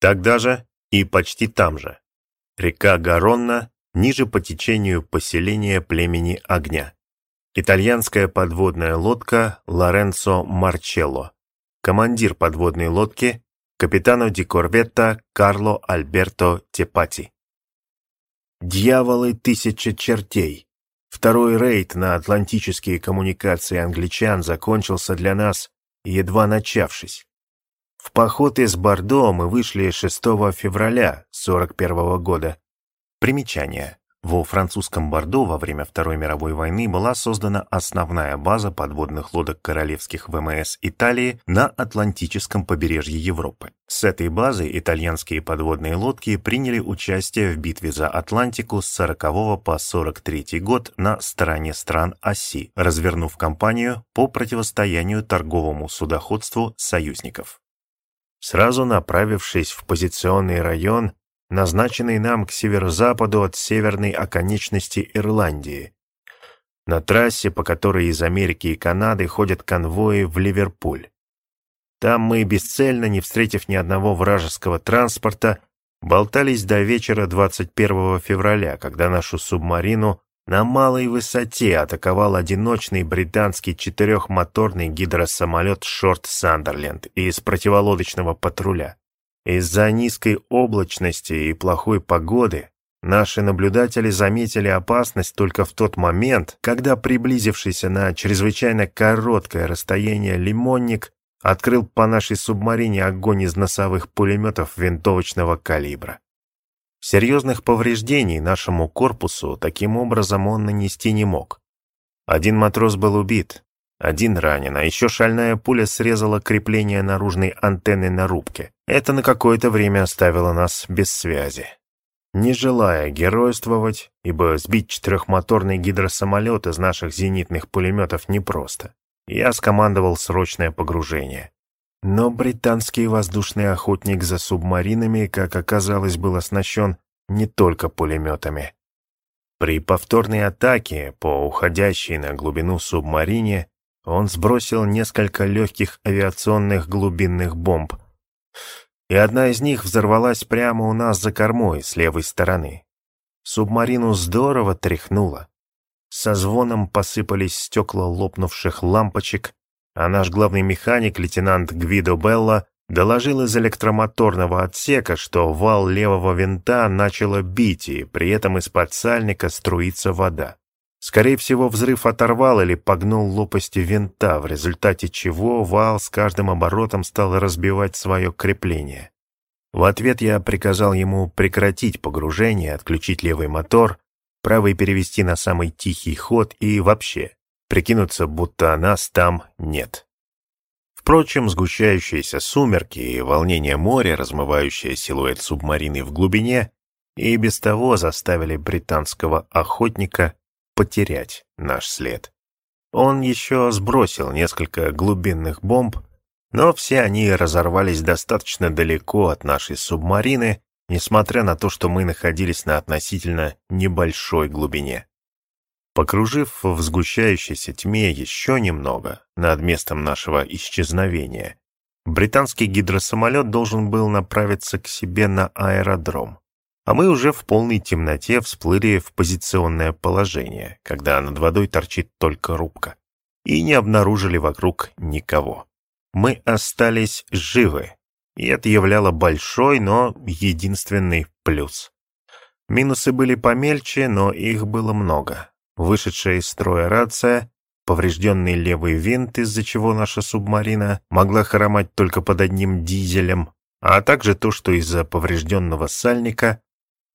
Тогда же и почти там же. Река Гаронна ниже по течению поселения племени Огня. Итальянская подводная лодка Лоренцо Марчелло. Командир подводной лодки капитану ди корветта Карло Альберто Тепати. Дьяволы тысяча чертей. Второй рейд на атлантические коммуникации англичан закончился для нас, едва начавшись. В поход из Бордо мы вышли 6 февраля 41 года. Примечание. Во французском Бордо во время Второй мировой войны была создана основная база подводных лодок королевских ВМС Италии на Атлантическом побережье Европы. С этой базы итальянские подводные лодки приняли участие в битве за Атлантику с 40 по 43 год на стороне стран оси, развернув кампанию по противостоянию торговому судоходству союзников. Сразу направившись в позиционный район, назначенный нам к северо-западу от северной оконечности Ирландии, на трассе, по которой из Америки и Канады ходят конвои в Ливерпуль. Там мы, бесцельно, не встретив ни одного вражеского транспорта, болтались до вечера 21 февраля, когда нашу субмарину на малой высоте атаковал одиночный британский четырехмоторный гидросамолет «Шорт Сандерленд» из противолодочного патруля. Из-за низкой облачности и плохой погоды наши наблюдатели заметили опасность только в тот момент, когда приблизившийся на чрезвычайно короткое расстояние лимонник открыл по нашей субмарине огонь из носовых пулеметов винтовочного калибра. Серьезных повреждений нашему корпусу таким образом он нанести не мог. Один матрос был убит, один ранен, а еще шальная пуля срезала крепление наружной антенны на рубке. Это на какое-то время оставило нас без связи. Не желая геройствовать, ибо сбить четырехмоторный гидросамолет из наших зенитных пулеметов непросто, я скомандовал срочное погружение. Но британский воздушный охотник за субмаринами, как оказалось, был оснащен не только пулеметами. При повторной атаке по уходящей на глубину субмарине он сбросил несколько легких авиационных глубинных бомб, и одна из них взорвалась прямо у нас за кормой с левой стороны. Субмарину здорово тряхнуло. Со звоном посыпались стекла лопнувших лампочек, а наш главный механик, лейтенант Гвидо Белла, доложил из электромоторного отсека, что вал левого винта начало бить, и при этом из-под сальника струится вода. Скорее всего, взрыв оторвал или погнул лопасти винта, в результате чего вал с каждым оборотом стал разбивать свое крепление. В ответ я приказал ему прекратить погружение, отключить левый мотор, правый перевести на самый тихий ход и вообще прикинуться, будто нас там нет. Впрочем, сгущающиеся сумерки и волнение моря, размывающее силуэт субмарины в глубине, и без того заставили британского охотника потерять наш след. Он еще сбросил несколько глубинных бомб, но все они разорвались достаточно далеко от нашей субмарины, несмотря на то, что мы находились на относительно небольшой глубине. Покружив в сгущающейся тьме еще немного над местом нашего исчезновения, британский гидросамолет должен был направиться к себе на аэродром а мы уже в полной темноте всплыли в позиционное положение, когда над водой торчит только рубка, и не обнаружили вокруг никого. Мы остались живы, и это являло большой, но единственный плюс. Минусы были помельче, но их было много. Вышедшая из строя рация, поврежденный левый винт, из-за чего наша субмарина могла хромать только под одним дизелем, а также то, что из-за поврежденного сальника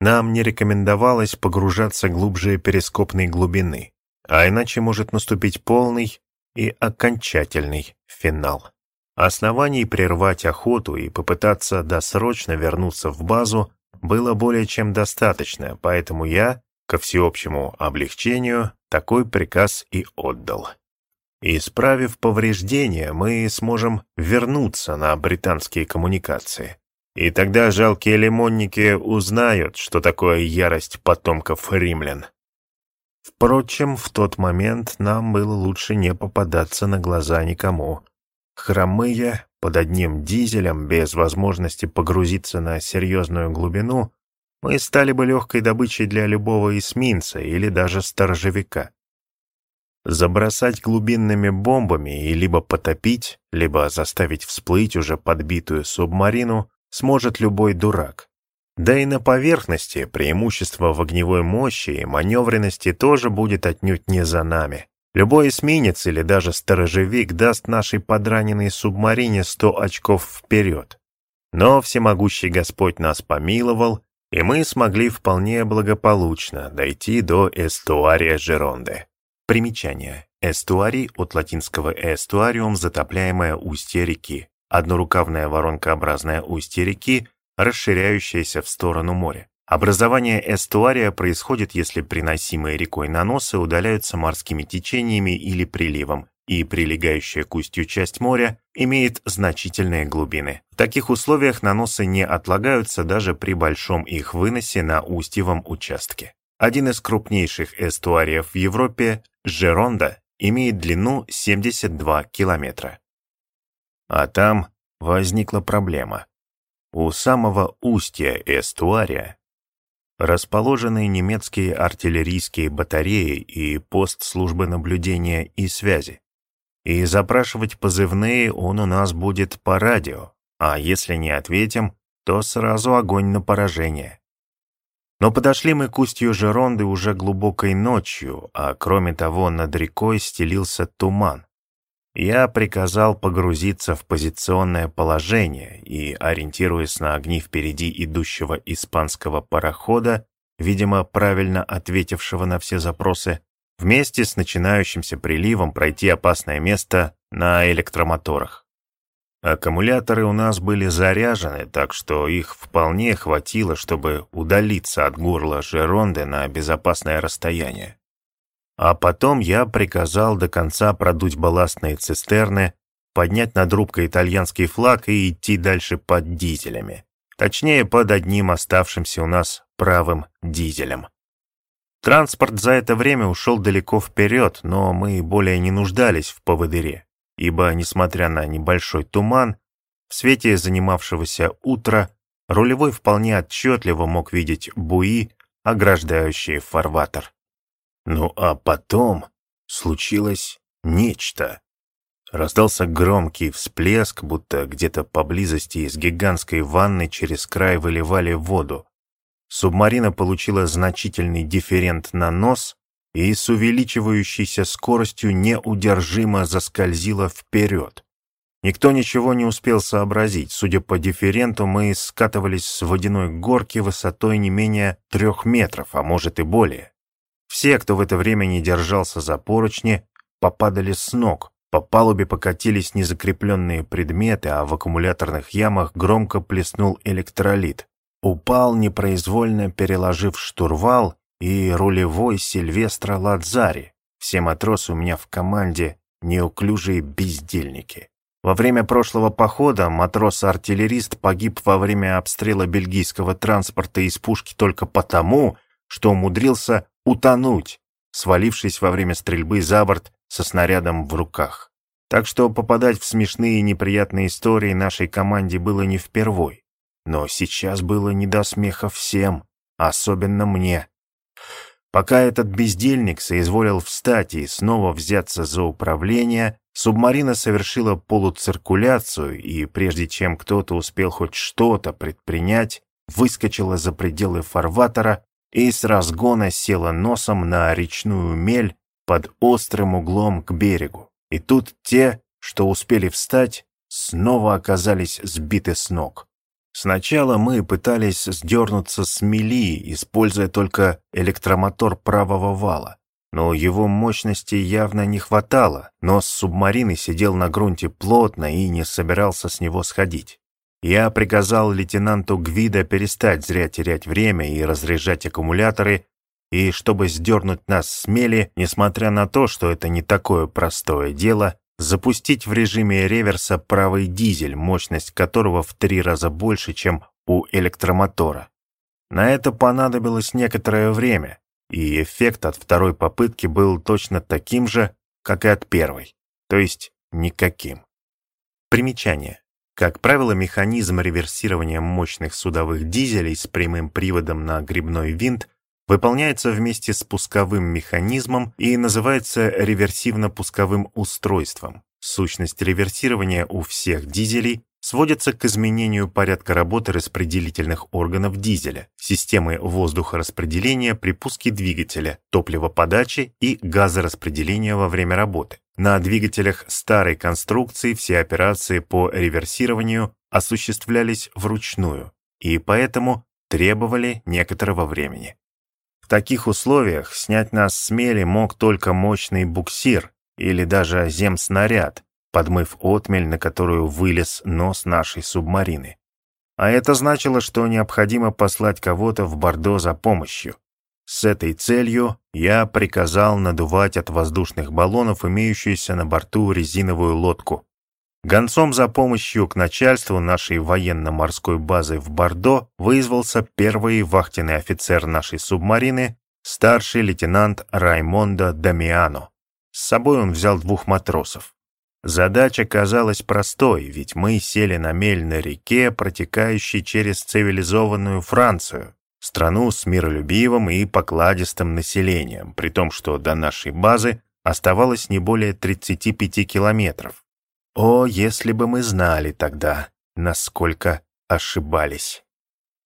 нам не рекомендовалось погружаться глубже перископной глубины, а иначе может наступить полный и окончательный финал. Оснований прервать охоту и попытаться досрочно вернуться в базу было более чем достаточно, поэтому я, ко всеобщему облегчению, такой приказ и отдал. Исправив повреждения, мы сможем вернуться на британские коммуникации. И тогда жалкие лимонники узнают, что такое ярость потомков римлян. Впрочем, в тот момент нам было лучше не попадаться на глаза никому. Хромые, под одним дизелем без возможности погрузиться на серьезную глубину, мы стали бы легкой добычей для любого эсминца или даже сторожевика. Забросать глубинными бомбами и либо потопить, либо заставить всплыть уже подбитую субмарину сможет любой дурак. Да и на поверхности преимущество в огневой мощи и маневренности тоже будет отнюдь не за нами. Любой эсминец или даже сторожевик даст нашей подраненной субмарине 100 очков вперед. Но всемогущий Господь нас помиловал, и мы смогли вполне благополучно дойти до эстуария Жеронды. Примечание. Эстуарий от латинского эстуариум – затопляемое устье реки. Однорукавная воронкообразная устье реки, расширяющаяся в сторону моря. Образование эстуария происходит, если приносимые рекой наносы удаляются морскими течениями или приливом, и прилегающая к устью часть моря имеет значительные глубины. В таких условиях наносы не отлагаются даже при большом их выносе на устьевом участке. Один из крупнейших эстуариев в Европе, Жеронда, имеет длину 72 километра. А там возникла проблема. У самого устья эстуария расположены немецкие артиллерийские батареи и пост службы наблюдения и связи. И запрашивать позывные он у нас будет по радио, а если не ответим, то сразу огонь на поражение. Но подошли мы к устью Жеронды уже глубокой ночью, а кроме того над рекой стелился туман. Я приказал погрузиться в позиционное положение и, ориентируясь на огни впереди идущего испанского парохода, видимо, правильно ответившего на все запросы, вместе с начинающимся приливом пройти опасное место на электромоторах. Аккумуляторы у нас были заряжены, так что их вполне хватило, чтобы удалиться от горла Жеронды на безопасное расстояние. А потом я приказал до конца продуть балластные цистерны, поднять над рубкой итальянский флаг и идти дальше под дизелями. Точнее, под одним оставшимся у нас правым дизелем. Транспорт за это время ушел далеко вперед, но мы более не нуждались в поводыре ибо, несмотря на небольшой туман, в свете занимавшегося утра рулевой вполне отчетливо мог видеть буи, ограждающие фарватер. Ну а потом случилось нечто. Раздался громкий всплеск, будто где-то поблизости из гигантской ванны через край выливали воду. Субмарина получила значительный дифферент на нос, и с увеличивающейся скоростью неудержимо заскользила вперед. Никто ничего не успел сообразить. Судя по дифференту, мы скатывались с водяной горки высотой не менее трех метров, а может и более. Все, кто в это время не держался за поручни, попадали с ног. По палубе покатились незакрепленные предметы, а в аккумуляторных ямах громко плеснул электролит. Упал, непроизвольно переложив штурвал, и рулевой Сильвестра Ладзари. Все матросы у меня в команде неуклюжие бездельники. Во время прошлого похода матрос-артиллерист погиб во время обстрела бельгийского транспорта из пушки только потому, что умудрился утонуть, свалившись во время стрельбы за борт со снарядом в руках. Так что попадать в смешные и неприятные истории нашей команде было не впервой. Но сейчас было не до смеха всем, особенно мне. Пока этот бездельник соизволил встать и снова взяться за управление, субмарина совершила полуциркуляцию и, прежде чем кто-то успел хоть что-то предпринять, выскочила за пределы фарватера и с разгона села носом на речную мель под острым углом к берегу. И тут те, что успели встать, снова оказались сбиты с ног. Сначала мы пытались сдернуться с мели, используя только электромотор правого вала. Но его мощности явно не хватало, нос субмарины сидел на грунте плотно и не собирался с него сходить. Я приказал лейтенанту Гвида перестать зря терять время и разряжать аккумуляторы, и чтобы сдернуть нас с мели, несмотря на то, что это не такое простое дело, запустить в режиме реверса правый дизель, мощность которого в три раза больше, чем у электромотора. На это понадобилось некоторое время, и эффект от второй попытки был точно таким же, как и от первой, то есть никаким. Примечание. Как правило, механизм реверсирования мощных судовых дизелей с прямым приводом на грибной винт выполняется вместе с пусковым механизмом и называется реверсивно-пусковым устройством. Сущность реверсирования у всех дизелей сводится к изменению порядка работы распределительных органов дизеля, системы воздухораспределения при пуске двигателя, топливоподачи и газораспределения во время работы. На двигателях старой конструкции все операции по реверсированию осуществлялись вручную и поэтому требовали некоторого времени. Таких условиях снять нас с мели мог только мощный буксир или даже земснаряд, подмыв отмель, на которую вылез нос нашей субмарины. А это значило, что необходимо послать кого-то в Бордо за помощью. С этой целью я приказал надувать от воздушных баллонов имеющуюся на борту резиновую лодку. Гонцом за помощью к начальству нашей военно-морской базы в Бордо вызвался первый вахтенный офицер нашей субмарины, старший лейтенант Раймондо Дамиано. С собой он взял двух матросов. Задача казалась простой, ведь мы сели на мель на реке, протекающей через цивилизованную Францию, страну с миролюбивым и покладистым населением, при том, что до нашей базы оставалось не более 35 километров. О, если бы мы знали тогда, насколько ошибались.